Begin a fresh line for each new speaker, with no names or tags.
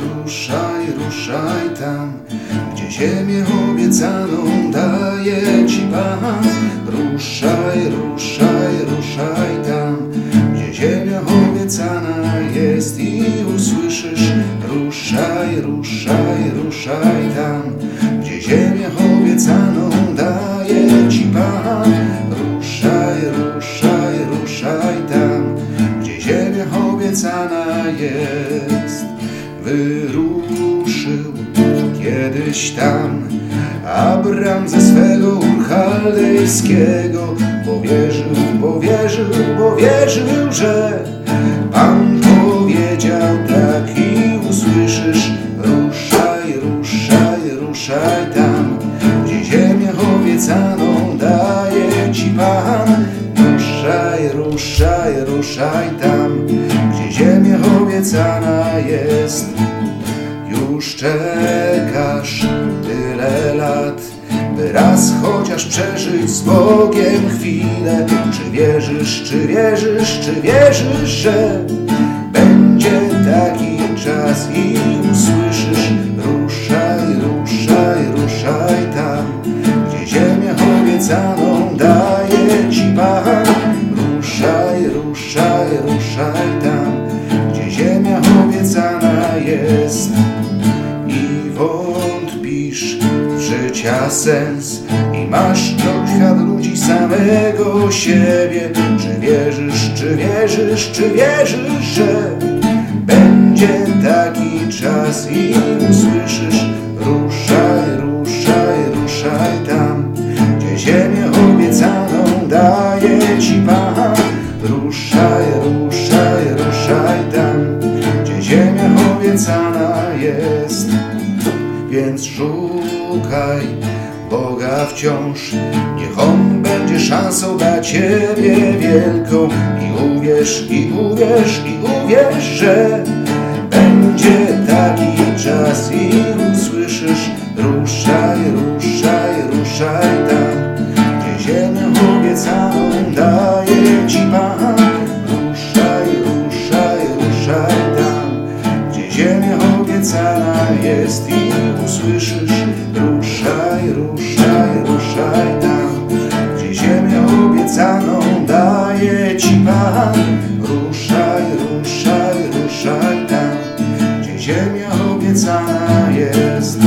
ruszaj, ruszaj tam, gdzie ziemię obiecaną daje Ci Pan. Ruszaj, ruszaj, ruszaj tam, gdzie ziemia obiecana jest i usłyszysz. Ruszaj, ruszaj, ruszaj tam, gdzie ziemię obiecaną daje Ci Pan. Ruszaj, ruszaj, ruszaj tam, gdzie ziemia obiecana jest. Wyruszył kiedyś tam. Abram ze swego ur chaldejskiego Powierzył, powierzył, powierzył, że Pan powiedział tak i usłyszysz Ruszaj, ruszaj, ruszaj tam. Gdzie ziemię obiecaną daje Ci Pan. Ruszaj, ruszaj, ruszaj tam Ziemia obiecana jest. Już czekasz tyle lat By raz chociaż przeżyć z Bogiem chwilę. Czy wierzysz, czy wierzysz, czy wierzysz, że Będzie taki czas i usłyszysz I wątpisz w życia sens. I masz do świat ludzi samego siebie. Czy wierzysz, czy wierzysz, czy wierzysz, że Będzie taki czas? I usłyszysz Ruszaj, ruszaj, ruszaj tam Gdzie ziemię obiecaną daje Ci Pan. Ruszaj, ruszaj, ruszaj tam Gdzie ziemia obiecana jest. Więc szukaj Boga wciąż. Niech On będzie szansą dla Ciebie wielką. I uwierz, i uwierz, i uwierz, że Będzie taki czas i usłyszysz. Ruszaj, ruszaj, jest i usłyszysz. Ruszaj, ruszaj, ruszaj tam Gdzie ziemię obiecaną daje Ci Pan. Ruszaj, ruszaj, ruszaj tam Gdzie ziemia obiecana jest.